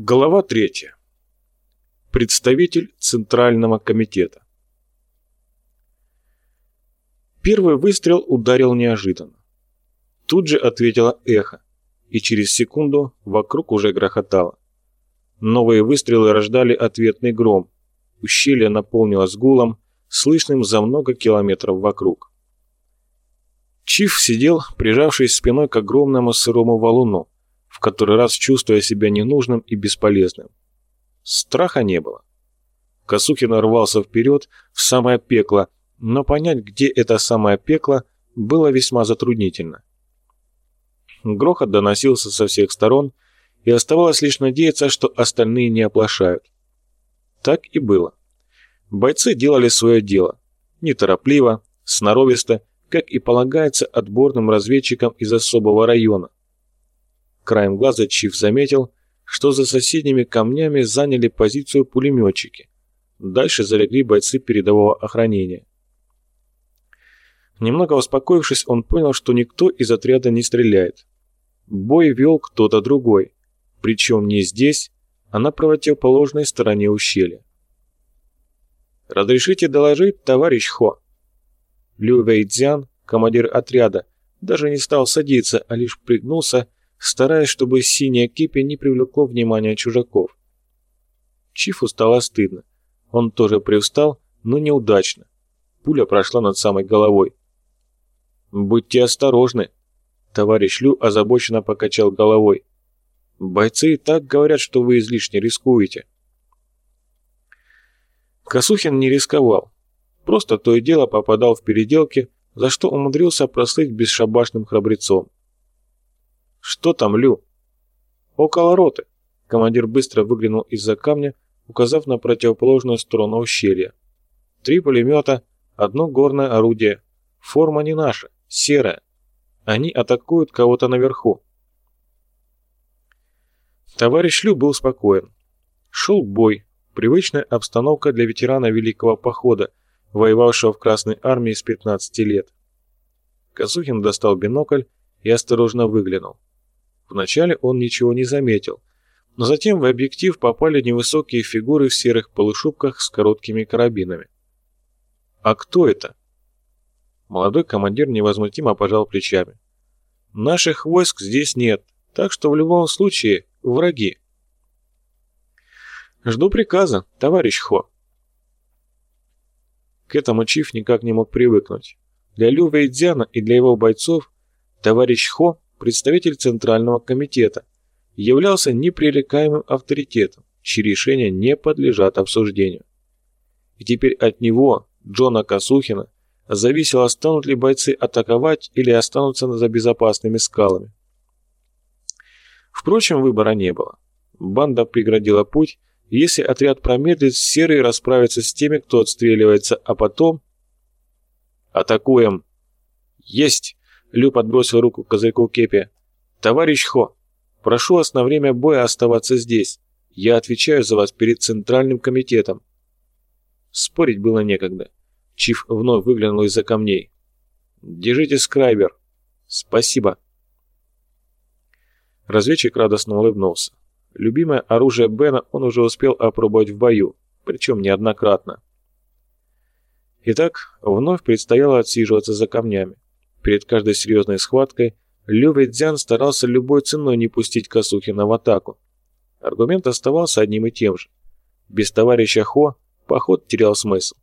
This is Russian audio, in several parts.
Глава 3. Представитель Центрального комитета. Первый выстрел ударил неожиданно. Тут же ответило эхо, и через секунду вокруг уже грохотало. Новые выстрелы рождали ответный гром. Ущелье наполнилось гулом, слышным за много километров вокруг. Чиф сидел, прижавшись спиной к огромному сырому валуну, в который раз чувствуя себя ненужным и бесполезным. Страха не было. Косухин рвался вперед в самое пекло, но понять, где это самое пекло, было весьма затруднительно. Грохот доносился со всех сторон, и оставалось лишь надеяться, что остальные не оплошают. Так и было. Бойцы делали свое дело. Неторопливо, сноровисто, как и полагается отборным разведчикам из особого района, Краем глаза Чиф заметил, что за соседними камнями заняли позицию пулеметчики. Дальше залегли бойцы передового охранения. Немного успокоившись, он понял, что никто из отряда не стреляет. Бой вел кто-то другой, причем не здесь, а на противоположной стороне ущелья. «Разрешите доложить, товарищ Хо?» Лю Вэйцзян, командир отряда, даже не стал садиться, а лишь пригнулся стараясь, чтобы синяя кипи не привлекло внимания чужаков. Чифу стало стыдно. Он тоже привстал, но неудачно. Пуля прошла над самой головой. «Будьте осторожны!» Товарищ Лю озабоченно покачал головой. «Бойцы и так говорят, что вы излишне рискуете». Косухин не рисковал. Просто то и дело попадал в переделки, за что умудрился прослыть бесшабашным храбрецом. «Что там, Лю?» «Около роты». Командир быстро выглянул из-за камня, указав на противоположную сторону ущелья. «Три пулемета, одно горное орудие. Форма не наша, серая. Они атакуют кого-то наверху». Товарищ Лю был спокоен. Шел бой, привычная обстановка для ветерана Великого Похода, воевавшего в Красной Армии с 15 лет. Казухин достал бинокль и осторожно выглянул. Вначале он ничего не заметил, но затем в объектив попали невысокие фигуры в серых полушубках с короткими карабинами. «А кто это?» Молодой командир невозмутимо пожал плечами. «Наших войск здесь нет, так что в любом случае враги». «Жду приказа, товарищ Хо». К этому Чиф никак не мог привыкнуть. Для Лю Вейдзяна и для его бойцов товарищ Хо представитель Центрального комитета, являлся непререкаемым авторитетом, чьи решения не подлежат обсуждению. И теперь от него, Джона Косухина, зависело, станут ли бойцы атаковать или останутся за безопасными скалами. Впрочем, выбора не было. Банда преградила путь, если отряд промедлит, серые расправятся с теми, кто отстреливается, а потом... «Атакуем!» «Есть!» Лю подбросил руку к козырьку кепи. «Товарищ Хо, прошу вас на время боя оставаться здесь. Я отвечаю за вас перед Центральным комитетом». Спорить было некогда. Чиф вновь выглянул из-за камней. «Держите скрайбер». «Спасибо». Разведчик радостно улыбнулся. Любимое оружие Бена он уже успел опробовать в бою, причем неоднократно. Итак, вновь предстояло отсиживаться за камнями. Перед каждой серьезной схваткой Лю Вэйцзян старался любой ценой не пустить Косухина в атаку. Аргумент оставался одним и тем же. Без товарища Хо поход терял смысл.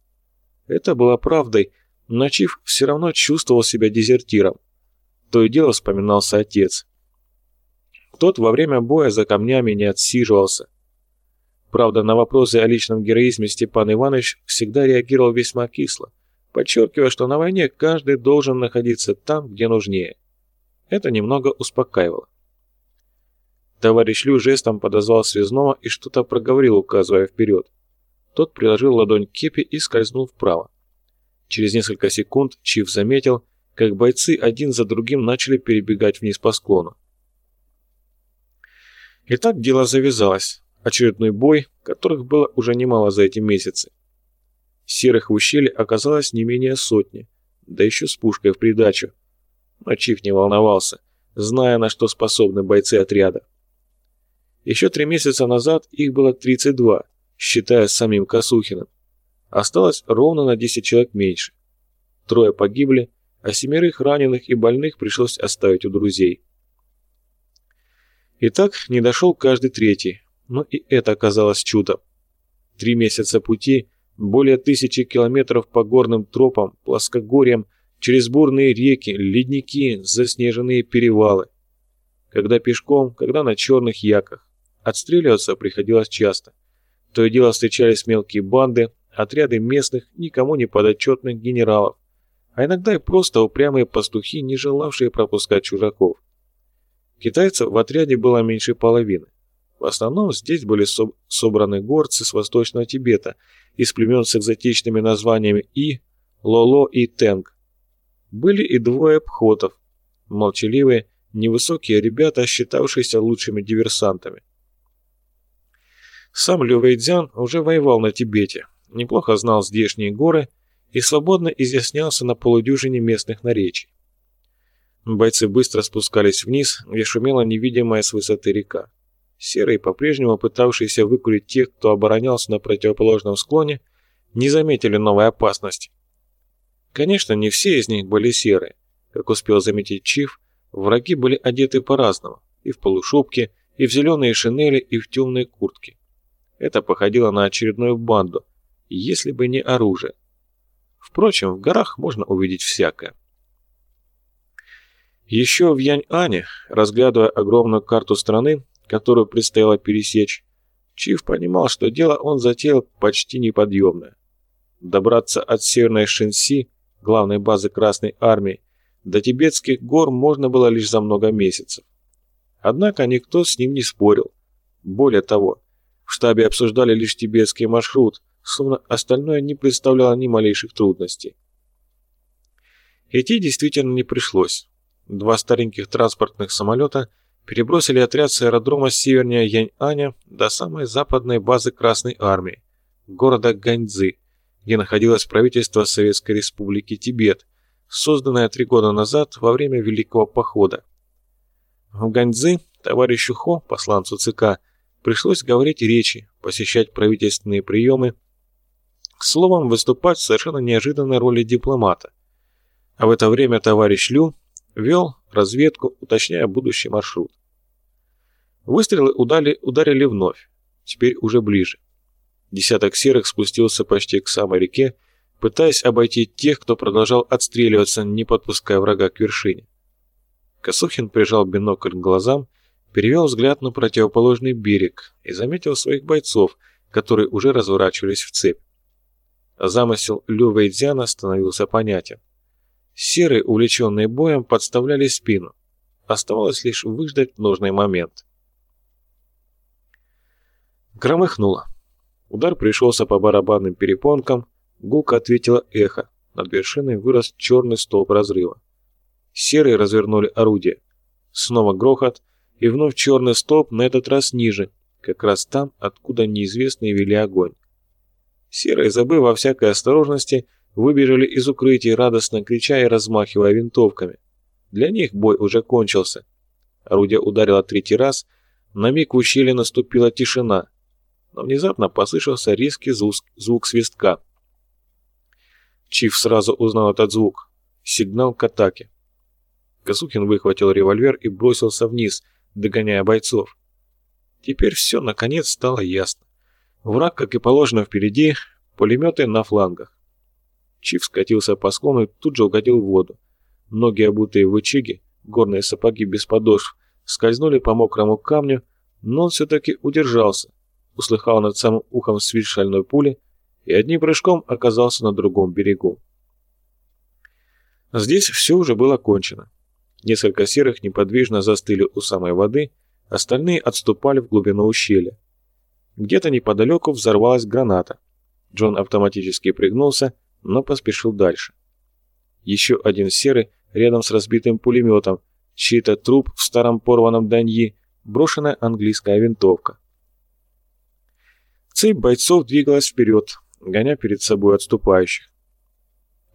Это было правдой, но Чиф все равно чувствовал себя дезертиром. То и дело вспоминался отец. Тот во время боя за камнями не отсиживался. Правда, на вопросы о личном героизме Степан Иванович всегда реагировал весьма кисло подчеркивая, что на войне каждый должен находиться там, где нужнее. Это немного успокаивало. Товарищ Лю жестом подозвал связного и что-то проговорил, указывая вперед. Тот приложил ладонь к кепи и скользнул вправо. Через несколько секунд Чиф заметил, как бойцы один за другим начали перебегать вниз по склону. И так дело завязалось. Очередной бой, которых было уже немало за эти месяцы. Серых в ущелье оказалось не менее сотни, да еще с пушкой в придачу. Но Чиф не волновался, зная, на что способны бойцы отряда. Еще три месяца назад их было 32, считая самим Косухиным. Осталось ровно на 10 человек меньше. Трое погибли, а семерых раненых и больных пришлось оставить у друзей. Итак, не дошел каждый третий, но и это оказалось чудом. Три месяца пути, более тысячи километров по горным тропам, плоскогорьям, через бурные реки, ледники, заснеженные перевалы. Когда пешком, когда на черных яках. Отстреливаться приходилось часто. То и дело встречались мелкие банды, отряды местных, никому не подотчетных генералов, а иногда и просто упрямые пастухи, не желавшие пропускать чужаков. Китайцев в отряде было меньше половины. В основном здесь были соб собраны горцы с восточного Тибета, из племен с экзотичными названиями И, Лоло и Тенг. Были и двое пхотов, молчаливые, невысокие ребята, считавшиеся лучшими диверсантами. Сам Лю Вэйдзян уже воевал на Тибете, неплохо знал здешние горы и свободно изъяснялся на полудюжине местных наречий. Бойцы быстро спускались вниз, где шумела невидимая с высоты река. Серые, по-прежнему пытавшиеся выкурить тех, кто оборонялся на противоположном склоне, не заметили новой опасности. Конечно, не все из них были серые. Как успел заметить Чиф, враги были одеты по-разному, и в полушубке, и в зеленые шинели, и в темные куртки. Это походило на очередную банду, если бы не оружие. Впрочем, в горах можно увидеть всякое. Еще в Янь-Ане, разглядывая огромную карту страны, которую предстояло пересечь, Чиф понимал, что дело он затеял почти неподъемное. Добраться от Северной Шэньси, главной базы Красной Армии, до тибетских гор можно было лишь за много месяцев. Однако никто с ним не спорил. Более того, в штабе обсуждали лишь тибетский маршрут, словно остальное не представляло ни малейших трудностей. Идти действительно не пришлось. Два стареньких транспортных самолета перебросили отряд с аэродрома севернее Янь-Аня до самой западной базы Красной Армии, города Ганьцзы, где находилось правительство Советской Республики Тибет, созданное три года назад во время Великого Похода. В Ганьцзы товарищу Хо, посланцу ЦК, пришлось говорить речи, посещать правительственные приемы, словом, выступать в совершенно неожиданной роли дипломата. А в это время товарищ Лю вел разведку, уточняя будущий маршрут. Выстрелы удали, ударили вновь, теперь уже ближе. Десяток серых спустился почти к самой реке, пытаясь обойти тех, кто продолжал отстреливаться, не подпуская врага к вершине. Косухин прижал бинокль к глазам перевел взгляд на противоположный берег и заметил своих бойцов, которые уже разворачивались в цепь. Замысел Лю Вэйдзяна становился понятен. Серые, увлеченные боем, подставляли спину. Оставалось лишь выждать нужный момент. Громыхнуло. Удар пришелся по барабанным перепонкам, гулко ответило эхо. Над вершиной вырос черный столб разрыва. Серые развернули орудие. Снова грохот — и вновь черный столб, на этот раз ниже, как раз там, откуда неизвестные вели огонь. Серые, забыв во всякой осторожности, выбежали из укрытия, радостно крича и размахивая винтовками. Для них бой уже кончился. Орудие ударило третий раз, на миг в ущелье наступила тишина, но внезапно послышался резкий звук, звук свистка. Чиф сразу узнал этот звук. Сигнал к атаке. Казухин выхватил револьвер и бросился вниз – догоняя бойцов. Теперь все наконец стало ясно. Враг, как и положено впереди, пулеметы на флангах. Чиф скатился по склону и тут же угодил в воду. Ноги, обутые в ичиги, горные сапоги без подошв, скользнули по мокрому камню, но он все-таки удержался, услыхал над самым ухом свист шальной пули и одним прыжком оказался на другом берегу. Здесь все уже было кончено. Несколько серых неподвижно застыли у самой воды, остальные отступали в глубину ущелья. Где-то неподалеку взорвалась граната. Джон автоматически пригнулся, но поспешил дальше. Еще один серый рядом с разбитым пулеметом, чей-то труп в старом порванном даньи, брошенная английская винтовка. Цепь бойцов двигалась вперед, гоня перед собой отступающих.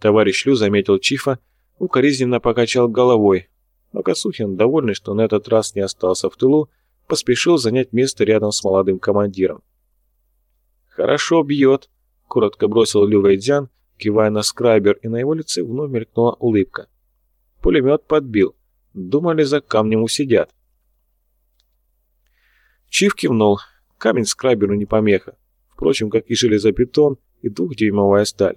Товарищ Лю заметил Чифа, укоризненно покачал головой, но Косухин, довольный, что на этот раз не остался в тылу, поспешил занять место рядом с молодым командиром. «Хорошо бьет», — коротко бросил Лю Вэйдзян, кивая на скрайбер, и на его лице вновь мелькнула улыбка. Пулемет подбил. Думали, за камнем усидят. Чиф кивнул. Камень скрайберу не помеха. Впрочем, как и железобетон и двухдюймовая сталь.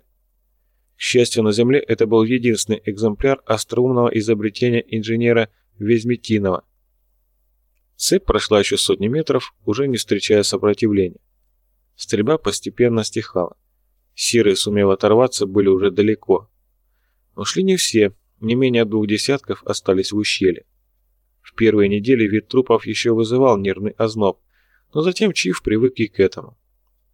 К счастью, на Земле это был единственный экземпляр остроумного изобретения инженера Везметинова. Цепь прошла еще сотни метров, уже не встречая сопротивления. Стрельба постепенно стихала. Серые, сумев оторваться, были уже далеко. Но шли не все, не менее двух десятков остались в ущелье. В первые недели вид трупов еще вызывал нервный озноб, но затем Чиф привык и к этому.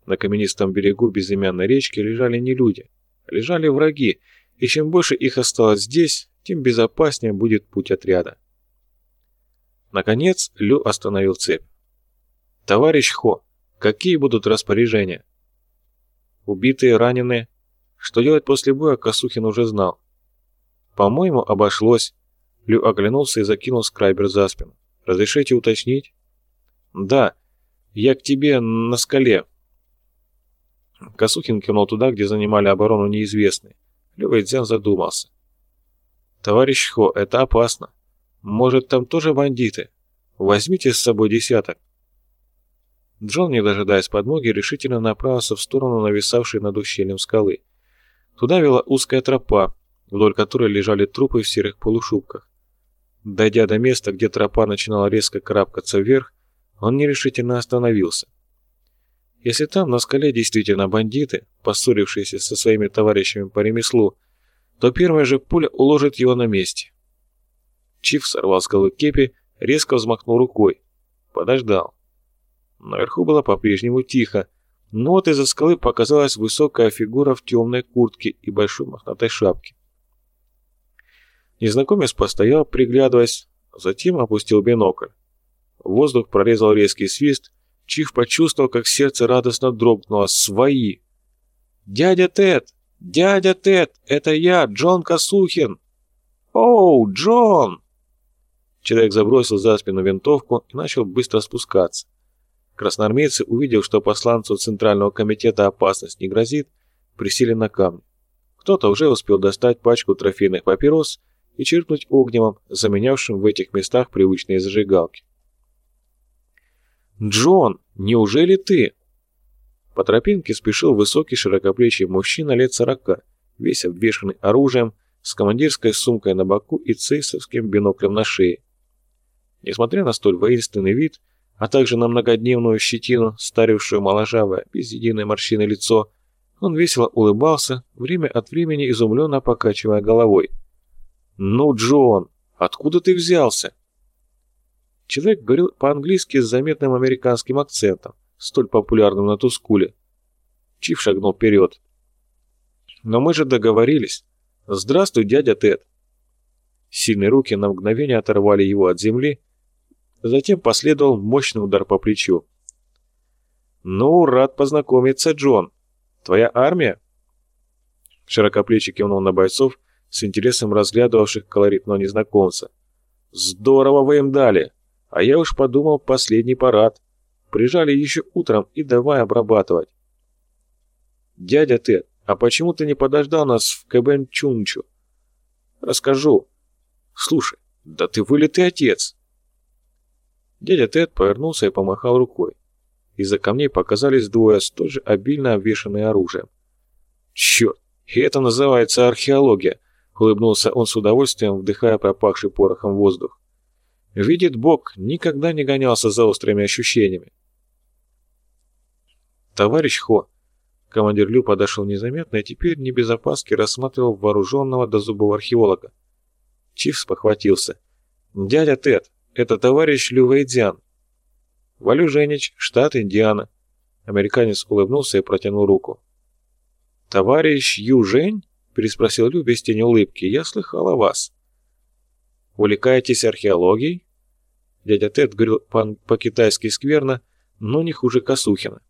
На каменистом берегу безымянной речки лежали не люди, лежали враги, и чем больше их осталось здесь, тем безопаснее будет путь отряда. Наконец Лю остановил цепь. «Товарищ Хо, какие будут распоряжения?» Убитые, раненые. Что делать после боя, Косухин уже знал. «По-моему, обошлось». Лю оглянулся и закинул скрайбер за спину. «Разрешите уточнить?» «Да. Я к тебе на скале». Косухин кивнул туда, где занимали оборону неизвестные. Лю Вэйдзян задумался. «Товарищ Хо, это опасно. Может, там тоже бандиты? Возьмите с собой десяток». Джон, не дожидаясь подмоги, решительно направился в сторону нависавшей над ущельем скалы. Туда вела узкая тропа, вдоль которой лежали трупы в серых полушубках. Дойдя до места, где тропа начинала резко карабкаться вверх, он нерешительно остановился. Если там на скале действительно бандиты, поссорившиеся со своими товарищами по ремеслу, то первая же пуля уложит его на месте. Чиф сорвал с головы кепи, резко взмахнул рукой. Подождал. Наверху было по-прежнему тихо, но вот из-за скалы показалась высокая фигура в темной куртке и большой мохнатой шапке. Незнакомец постоял, приглядываясь, затем опустил бинокль. Воздух прорезал резкий свист, Чих почувствовал, как сердце радостно дрогнуло. «Свои!» «Дядя Тед! Дядя Тед! Это я, Джон Косухин!» «Оу, Джон!» Человек забросил за спину винтовку и начал быстро спускаться. Красноармейцы, увидев, что посланцу Центрального комитета опасность не грозит, присели на камни. Кто-то уже успел достать пачку трофейных папирос и чиркнуть огневом, заменявшим в этих местах привычные зажигалки. «Джон, неужели ты?» По тропинке спешил высокий широкоплечий мужчина лет сорока, весь обвешанный оружием, с командирской сумкой на боку и цейсовским биноклем на шее. Несмотря на столь воинственный вид, а также на многодневную щетину, старившую моложавое, без единой морщины лицо, он весело улыбался, время от времени изумленно покачивая головой. «Ну, Джон, откуда ты взялся?» Человек говорил по-английски с заметным американским акцентом, столь популярным на Тускуле. Чиф шагнул вперед. «Но мы же договорились. Здравствуй, дядя Тед». Сильные руки на мгновение оторвали его от земли, Затем последовал мощный удар по плечу. «Ну, рад познакомиться, Джон. Твоя армия?» Широкоплечий кивнул на бойцов, с интересом разглядывавших колоритного незнакомца. «Здорово вы им дали! А я уж подумал, последний парад. Прижали еще утром и давай обрабатывать». «Дядя Тед, а почему ты не подождал нас в Кэбэн-Чунчу?» «Расскажу. Слушай, да ты вылитый отец!» Дядя Тед повернулся и помахал рукой. Из-за камней показались двое, столь же обильно обвешанные оружием. «Черт, и это называется археология!» — улыбнулся он с удовольствием, вдыхая пропахший порохом воздух. «Видит Бог, никогда не гонялся за острыми ощущениями». «Товарищ Хо!» Командир Лю подошел незаметно и теперь не без опаски рассматривал вооруженного до зубов археолога. Чиф спохватился. «Дядя Тед, это товарищ Лю Вэйдзян. Валю Женич, штат Индиана. Американец улыбнулся и протянул руку. «Товарищ Ю Жень?» – переспросил Лю без тени улыбки. «Я слыхал о вас». «Увлекаетесь археологией?» Дядя Тед говорил по-китайски скверно, но не хуже Косухина.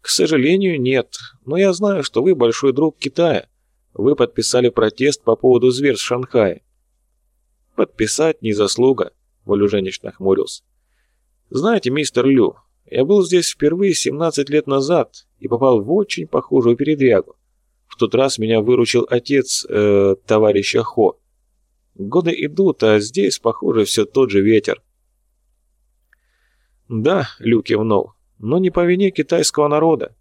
«К сожалению, нет, но я знаю, что вы большой друг Китая. Вы подписали протест по поводу зверств в Шанхае». «Подписать не заслуга. Валюженич нахмурился. Знаете, мистер Лю, я был здесь впервые 17 лет назад и попал в очень похожую передрягу. В тот раз меня выручил отец э, товарища Хо. Годы идут, а здесь, похоже, все тот же ветер. Да, Лю кивнул, но не по вине китайского народа.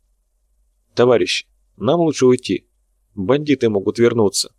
Товарищи, нам лучше уйти. Бандиты могут вернуться.